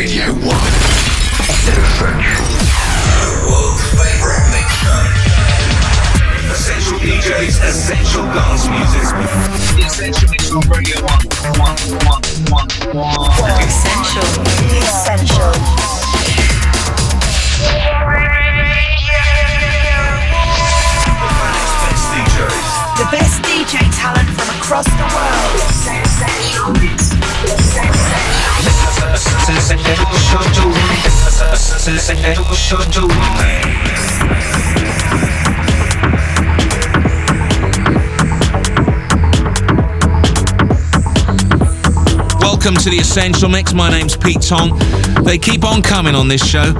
Radio 1. Essential. World's favorite Essential DJs, essential dance music. The Essential Mix on Radio 1. 1, 1, 1, 1. Essential. Essential. The best DJ talent from across the world. Essential. Welcome to the Essential Mix. My name's Pete Tong. They keep on coming on this show.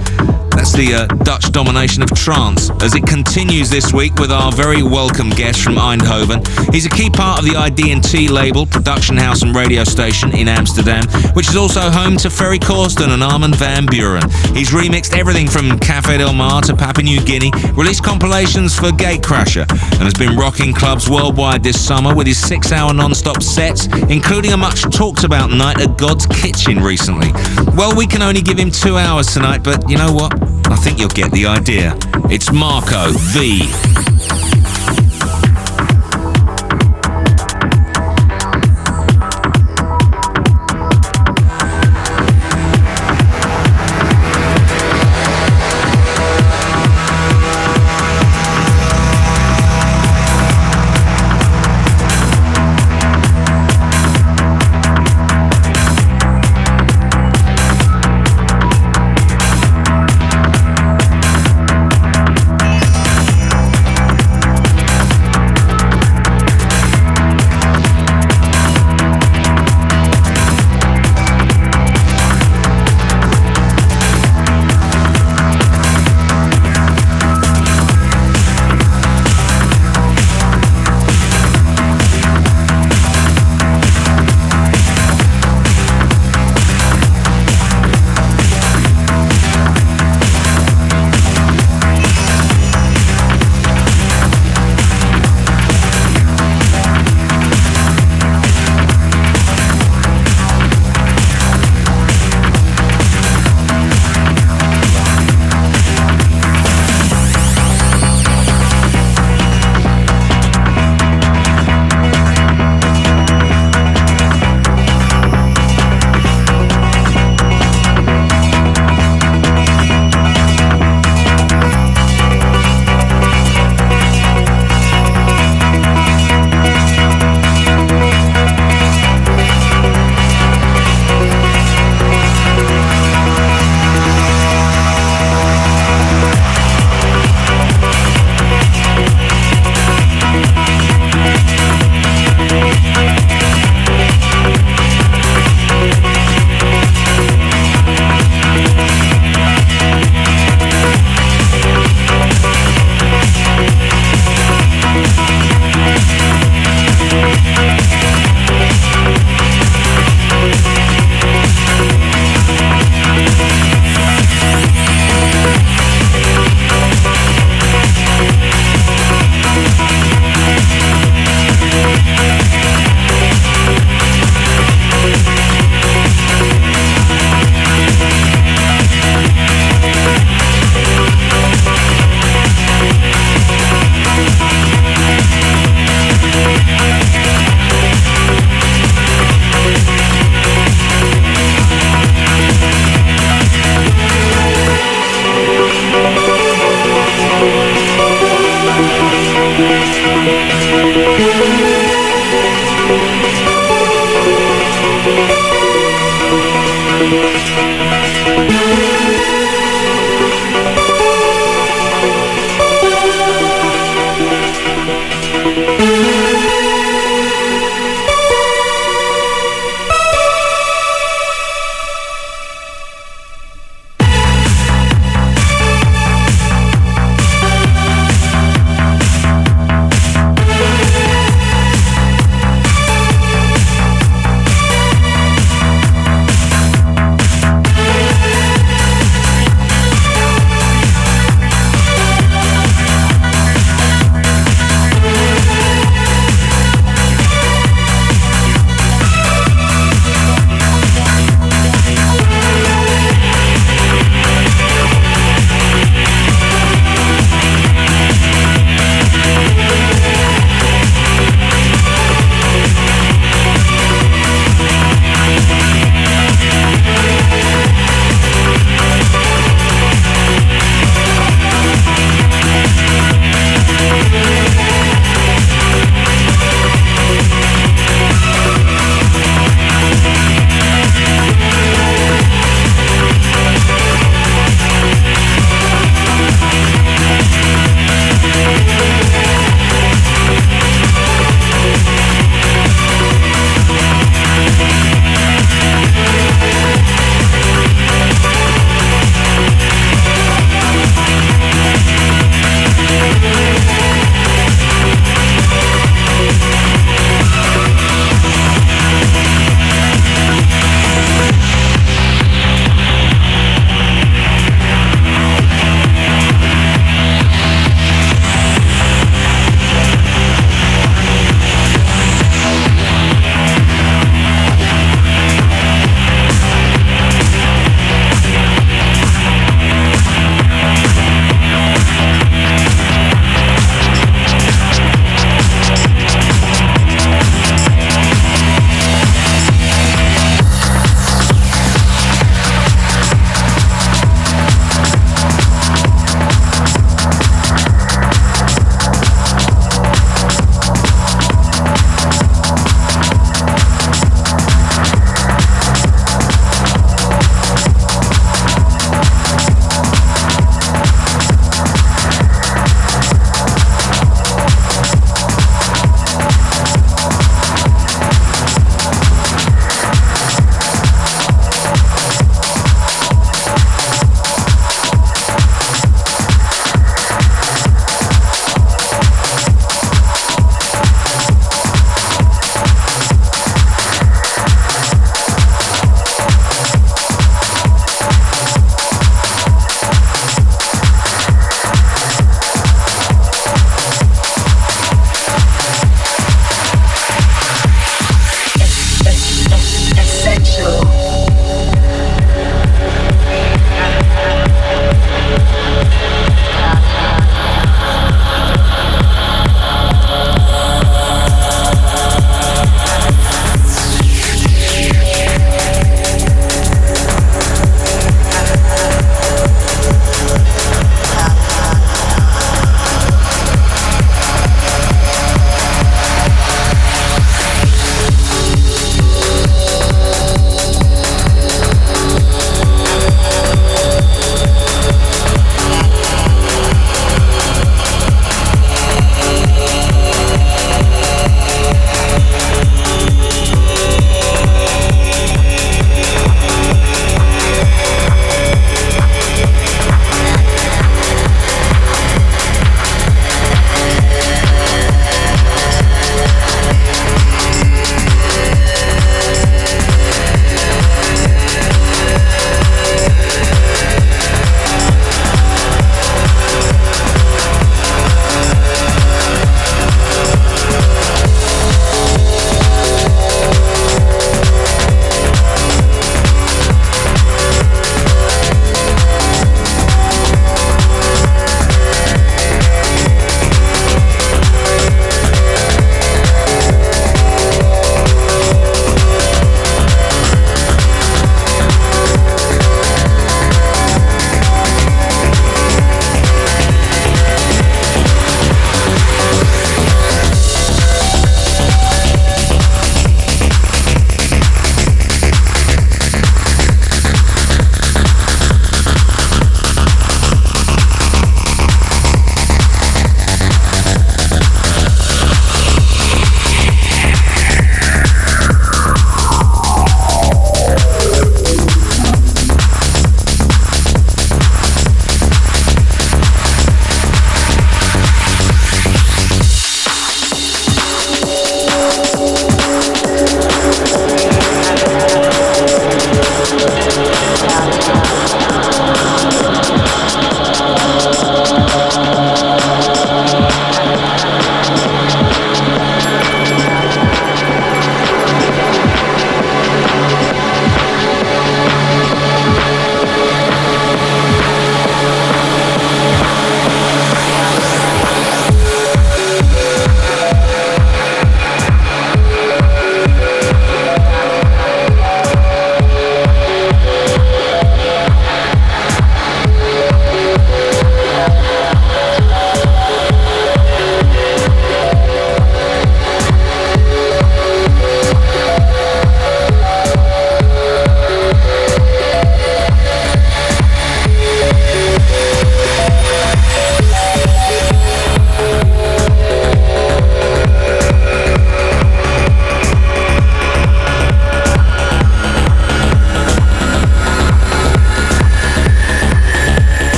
That's the uh, Dutch domination of trance as it continues this week with our very welcome guest from Eindhoven. He's a key part of the ID&T label, production house and radio station in Amsterdam, which is also home to Ferry Corsten and Armin van Buuren. He's remixed everything from Cafe Del Mar to Papua New Guinea, released compilations for Gatecrasher, and has been rocking clubs worldwide this summer with his six-hour non-stop sets, including a much talked about night at Godskitchen recently. Well, we can only give him two hours tonight, but you know what? I think you'll get the idea. It's Marco V.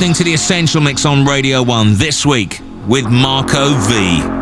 listening to the Essential Mix on Radio 1 this week with Marco V.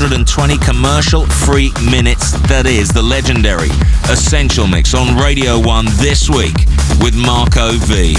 120 commercial free minutes. That is the legendary Essential Mix on Radio 1 this week with Marco V.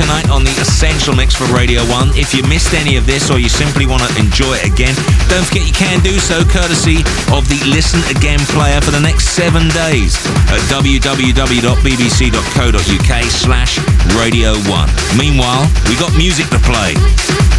tonight on the Essential Mix for Radio 1. If you missed any of this or you simply want to enjoy it again, don't forget you can do so courtesy of the Listen Again player for the next seven days at www.bbc.co.uk slash Radio 1. Meanwhile, we got music to play.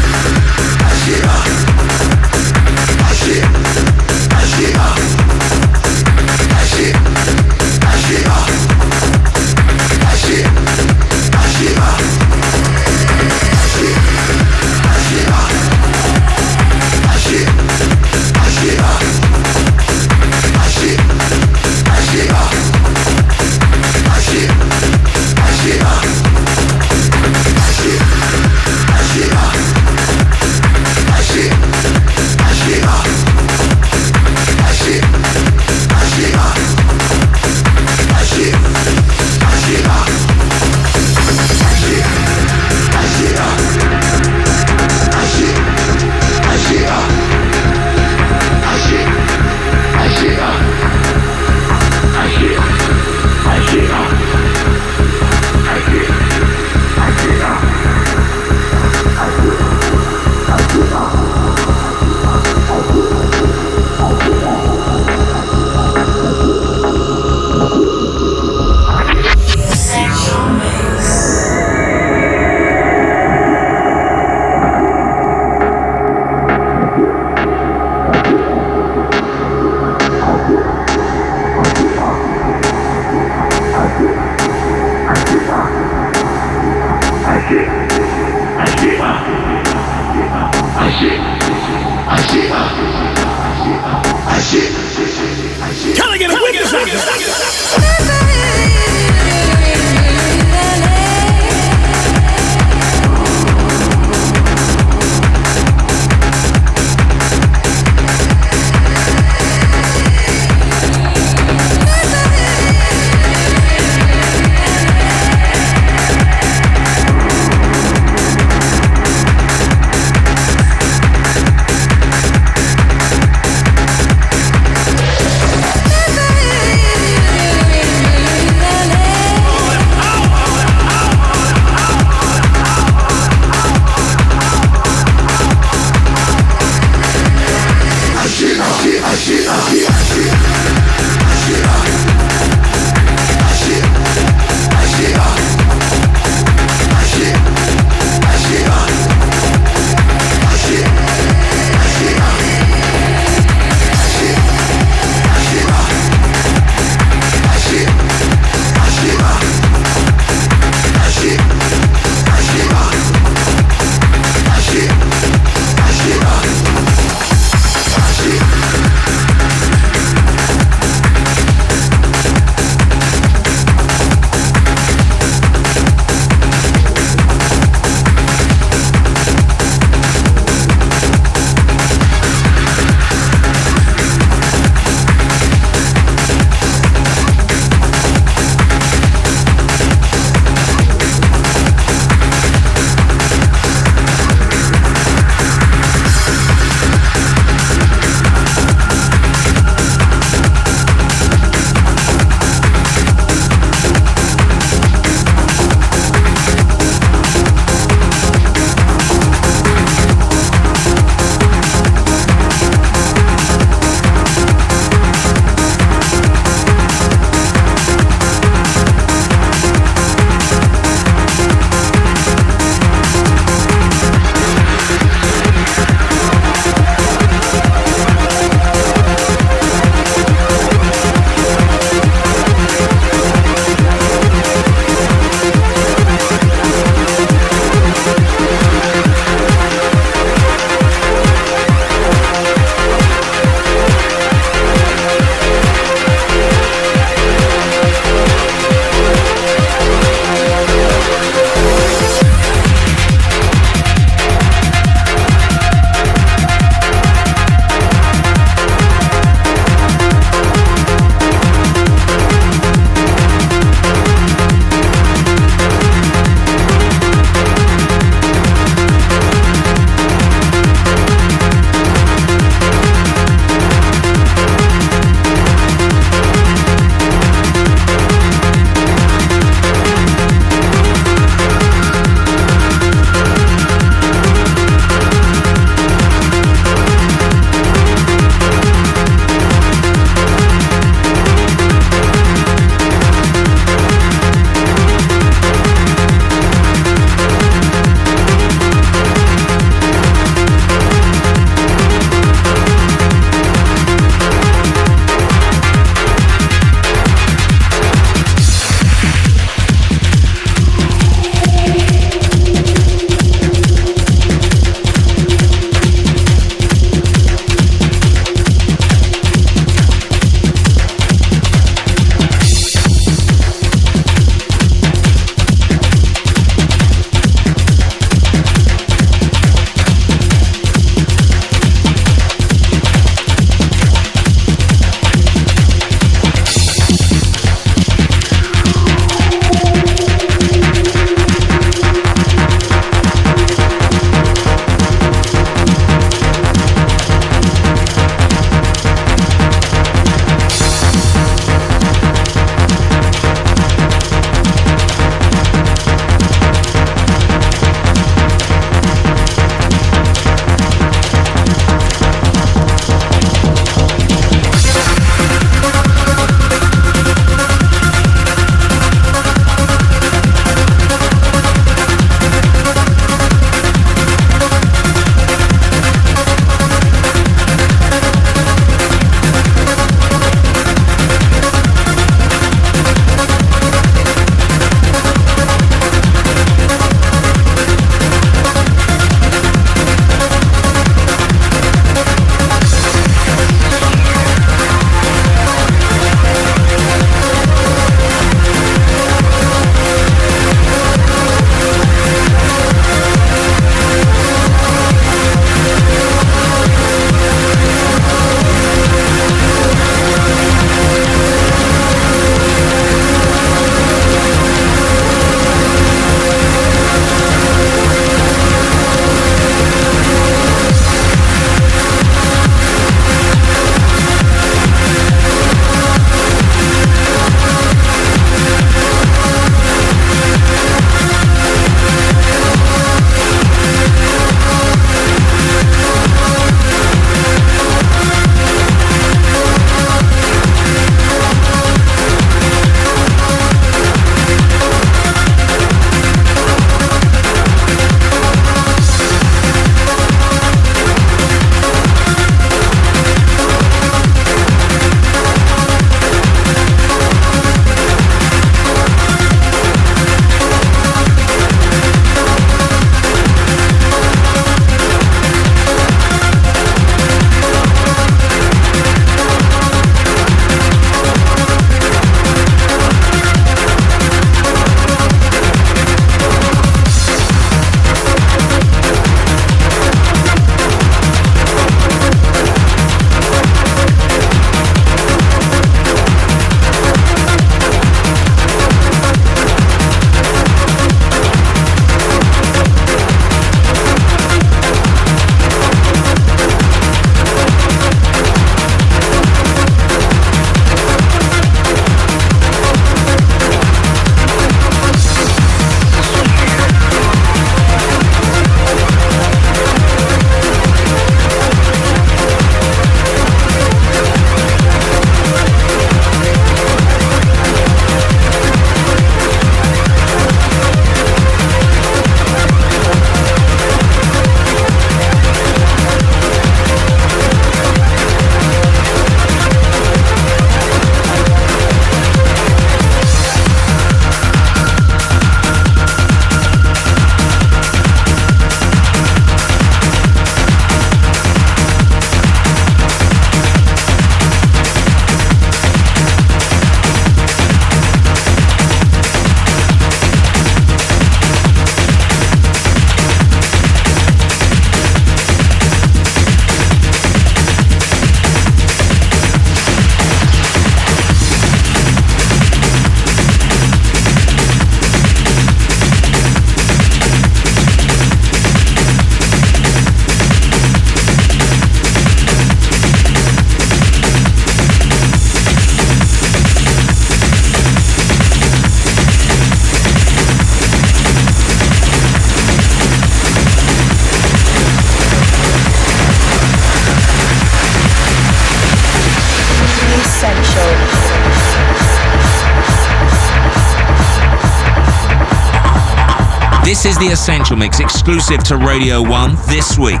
The Essential Mix exclusive to Radio 1 this week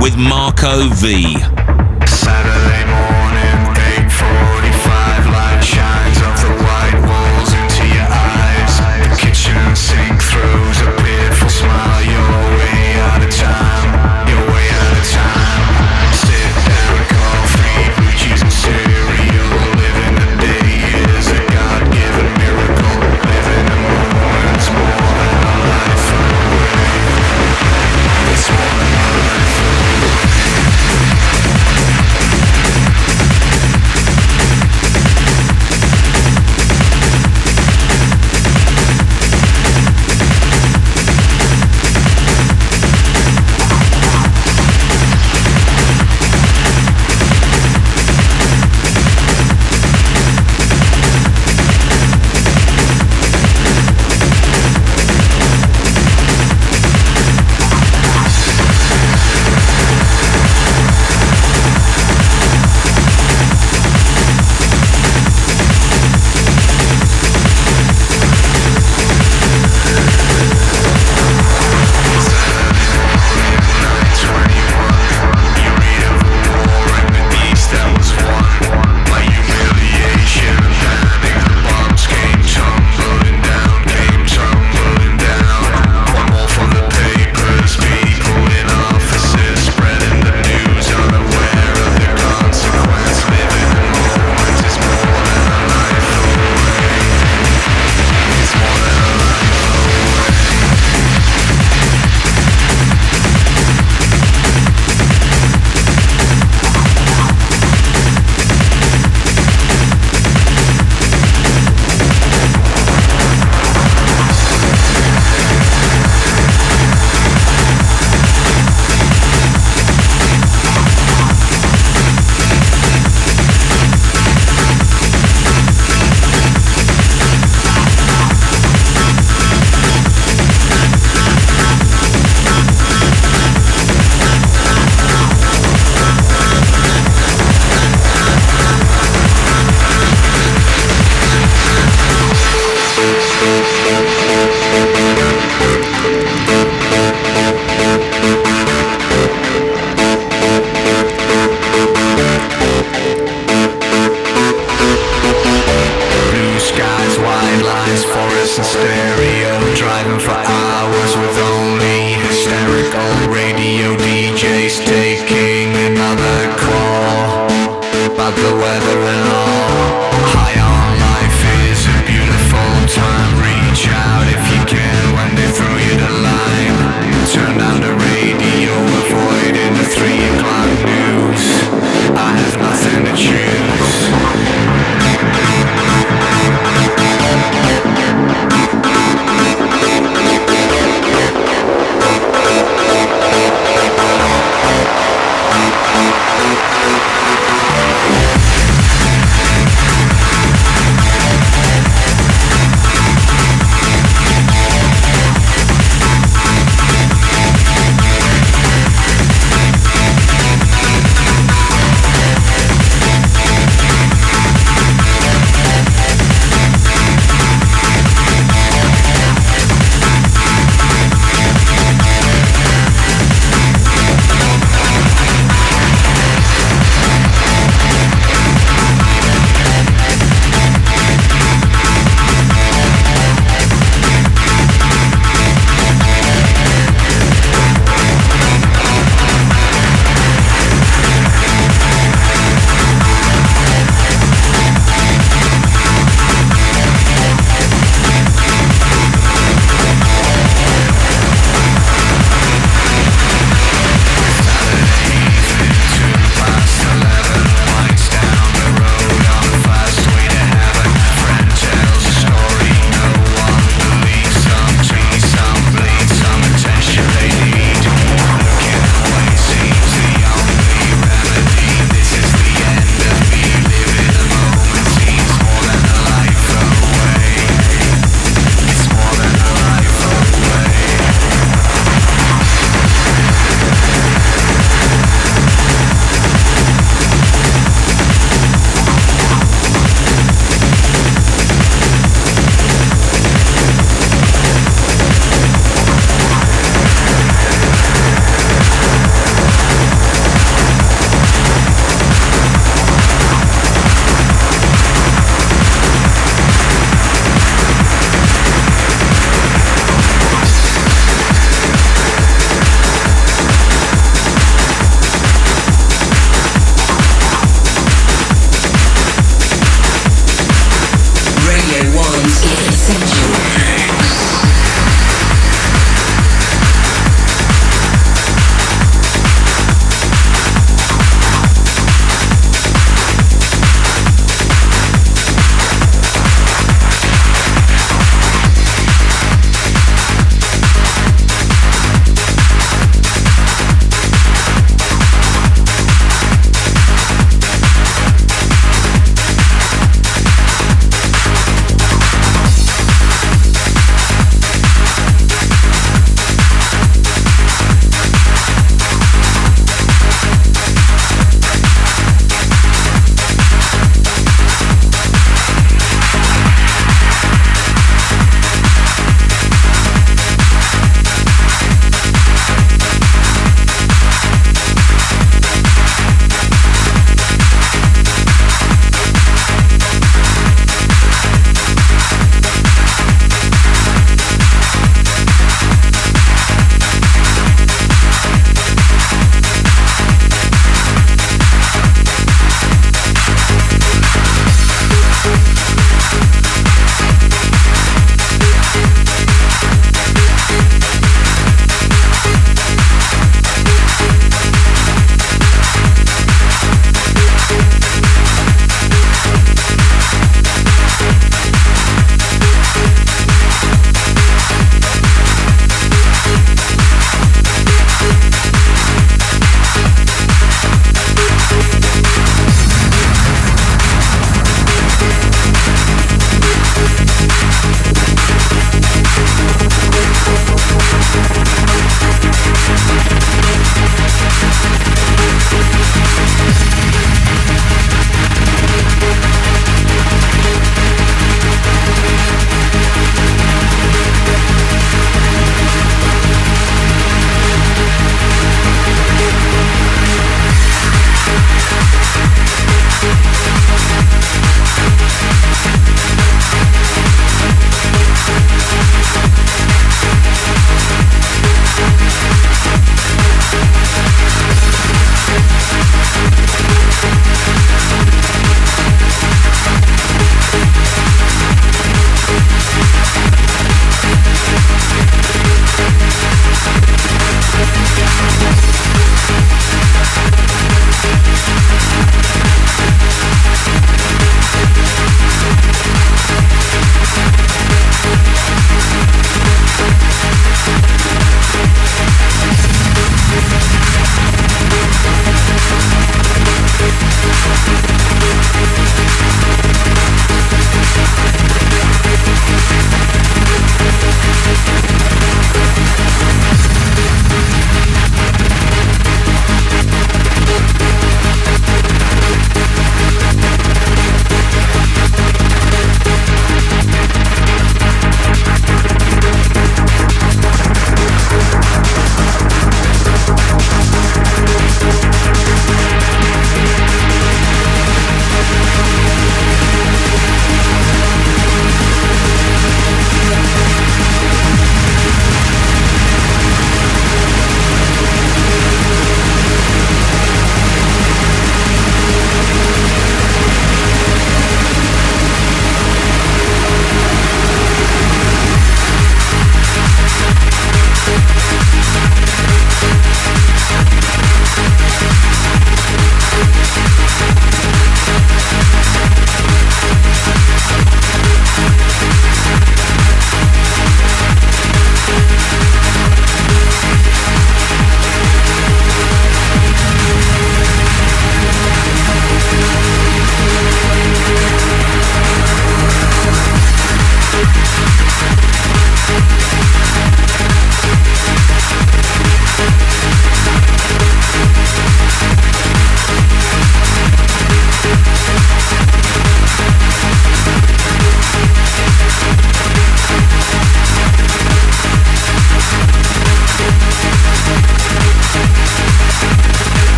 with Marco V.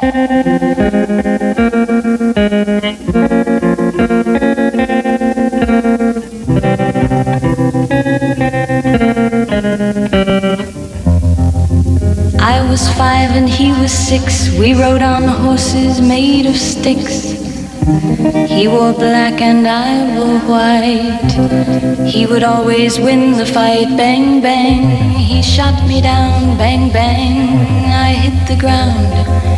I was five and he was six. We rode on horses made of sticks. He wore black and I wore white. He would always win the fight. Bang, bang. He shot me down. Bang, bang. I hit the ground.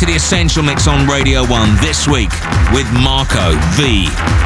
to the Essential Mix on Radio 1 this week with Marco V.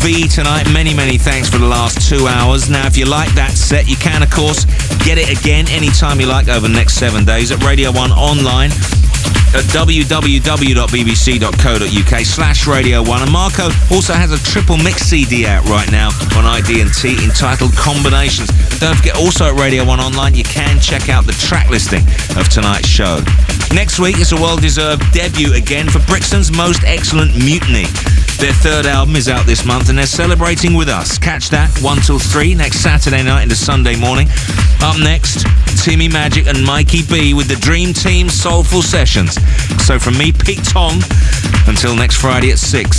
Tonight. Many, many thanks for the last two hours. Now, if you like that set, you can, of course, get it again anytime you like over the next seven days at Radio 1 online at www.bbc.co.uk slash Radio 1. And Marco also has a triple mix CD out right now on ID&T entitled Combinations. Don't forget, also at Radio 1 Online, you can check out the track listing of tonight's show. Next week, it's a well-deserved debut again for Brixton's Most Excellent Mutiny. Their third album is out this month and they're celebrating with us. Catch that 1 till 3 next Saturday night into Sunday morning. Up next, Timmi Magic and Mikee B with the Dream Team Soulful Sessions. So from me, Pete Tong, until next Friday at 6.